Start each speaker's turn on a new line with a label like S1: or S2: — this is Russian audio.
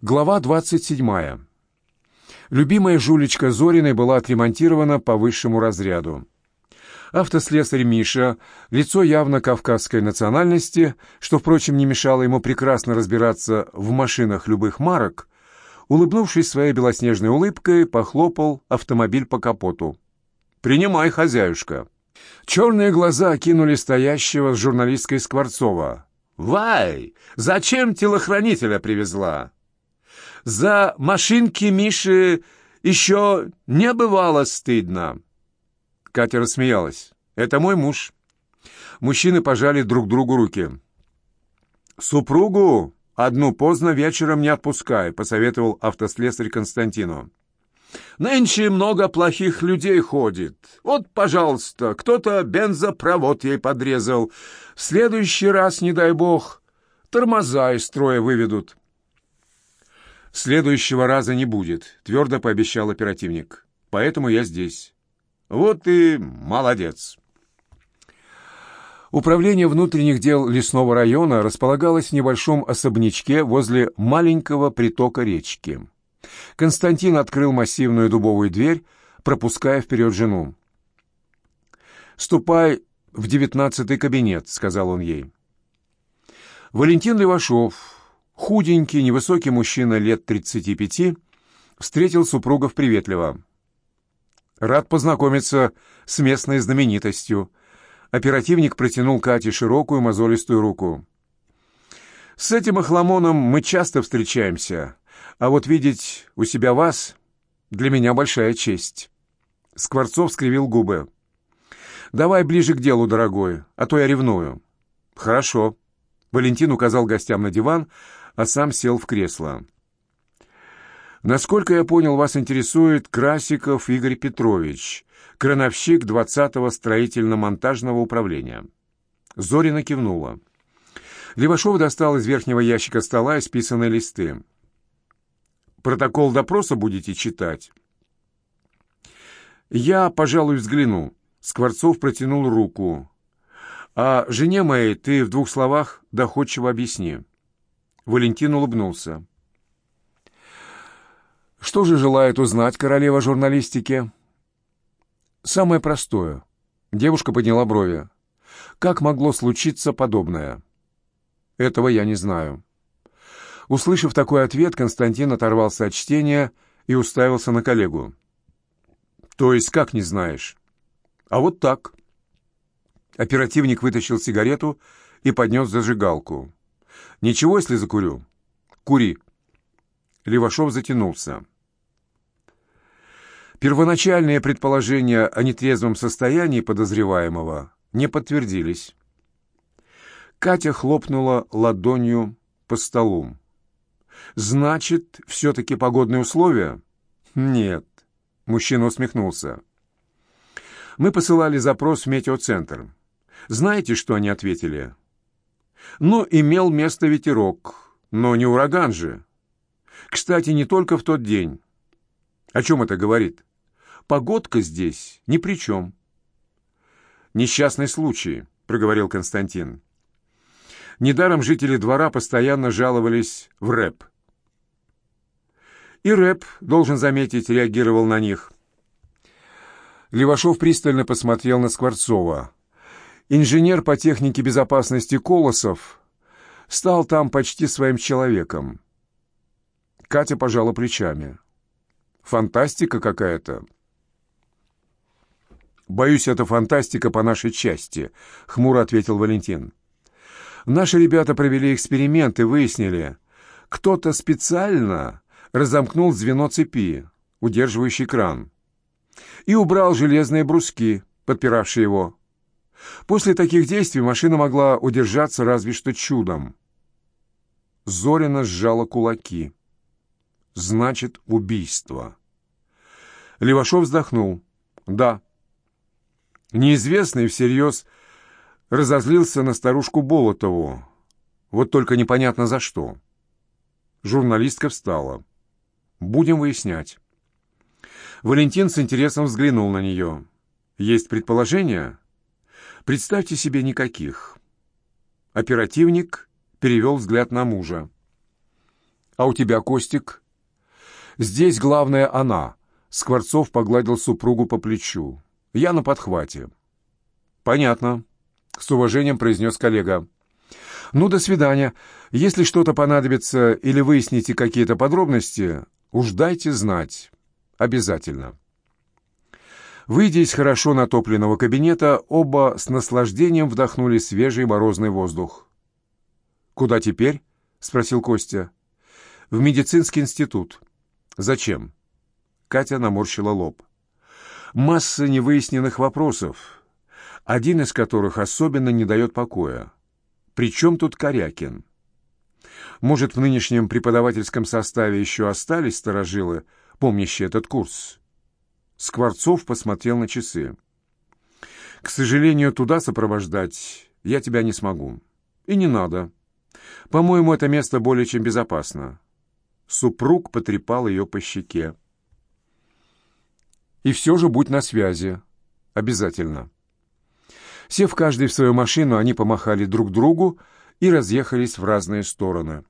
S1: Глава 27. Любимая жулечка Зориной была отремонтирована по высшему разряду. Автослесарь Миша, лицо явно кавказской национальности, что, впрочем, не мешало ему прекрасно разбираться в машинах любых марок, улыбнувшись своей белоснежной улыбкой, похлопал автомобиль по капоту. «Принимай, хозяюшка!» Черные глаза окинули стоящего с журналисткой Скворцова. «Вай! Зачем телохранителя привезла?» «За машинки Миши еще не бывало стыдно!» Катя рассмеялась. «Это мой муж». Мужчины пожали друг другу руки. «Супругу одну поздно вечером не отпускай», — посоветовал автослесарь Константину. Нынче много плохих людей ходит. Вот, пожалуйста, кто-то бензопровод ей подрезал. В следующий раз, не дай бог, тормоза из строя выведут. «Следующего раза не будет», — твердо пообещал оперативник. «Поэтому я здесь». «Вот и молодец». Управление внутренних дел лесного района располагалось в небольшом особнячке возле маленького притока речки. Константин открыл массивную дубовую дверь, пропуская вперед жену. «Ступай в девятнадцатый кабинет», — сказал он ей. Валентин Левашов, худенький, невысокий мужчина лет тридцати пяти, встретил супругов приветливо. «Рад познакомиться с местной знаменитостью». Оперативник протянул Кате широкую мозолистую руку. «С этим охламоном мы часто встречаемся. А вот видеть у себя вас для меня большая честь». Скворцов скривил губы. «Давай ближе к делу, дорогой, а то я ревную». «Хорошо». Валентин указал гостям на диван, а сам сел в кресло. «Насколько я понял, вас интересует Красиков Игорь Петрович, крановщик 20-го строительно-монтажного управления». Зорина кивнула. Левашов достал из верхнего ящика стола исписанные листы. Протокол допроса будете читать?» «Я, пожалуй, взгляну». Скворцов протянул руку. «А жене моей ты в двух словах доходчиво объясни». Валентин улыбнулся. «Что же желает узнать королева журналистики?» «Самое простое». Девушка подняла брови. «Как могло случиться подобное?» «Этого я не знаю». Услышав такой ответ, Константин оторвался от чтения и уставился на коллегу. «То есть как не знаешь?» «А вот так». Оперативник вытащил сигарету и поднес зажигалку. «Ничего, если закурю?» «Кури». Левашов затянулся. Первоначальные предположения о нетрезвом состоянии подозреваемого не подтвердились. Катя хлопнула ладонью по столу. Значит, все-таки погодные условия? Нет. Мужчина усмехнулся. Мы посылали запрос в метеоцентр. Знаете, что они ответили? Ну, имел место ветерок, но не ураган же. Кстати, не только в тот день. О чем это говорит? Погодка здесь ни при чем. Несчастный случай, проговорил Константин. Недаром жители двора постоянно жаловались в рэп. И рэп, должен заметить, реагировал на них. Левашов пристально посмотрел на Скворцова. Инженер по технике безопасности Колосов стал там почти своим человеком. Катя пожала плечами. «Фантастика какая-то». «Боюсь, это фантастика по нашей части», — хмуро ответил Валентин. «Наши ребята провели эксперимент и выяснили, кто-то специально разомкнул звено цепи, удерживающий кран, и убрал железные бруски, подпиравшие его. После таких действий машина могла удержаться разве что чудом. Зорина сжала кулаки. «Значит, убийство». Левашов вздохнул. «Да». Неизвестный всерьез разозлился на старушку Болотову. Вот только непонятно за что. Журналистка встала. Будем выяснять. Валентин с интересом взглянул на нее. Есть предположения? Представьте себе никаких. Оперативник перевел взгляд на мужа. «А у тебя, Костик?» «Здесь главное она», — Скворцов погладил супругу по плечу. «Я на подхвате». «Понятно», — с уважением произнес коллега. «Ну, до свидания. Если что-то понадобится или выясните какие-то подробности, уж дайте знать. Обязательно». Выйдя из хорошо натопленного кабинета, оба с наслаждением вдохнули свежий морозный воздух. «Куда теперь?» — спросил Костя. «В медицинский институт». «Зачем?» Катя наморщила лоб. «Масса невыясненных вопросов, один из которых особенно не дает покоя. Причем тут Корякин? Может, в нынешнем преподавательском составе еще остались сторожилы, помнящие этот курс?» Скворцов посмотрел на часы. «К сожалению, туда сопровождать я тебя не смогу. И не надо. По-моему, это место более чем безопасно». Супруг потрепал ее по щеке. «И все же будь на связи. Обязательно». Сев каждый в свою машину, они помахали друг другу и разъехались в разные стороны.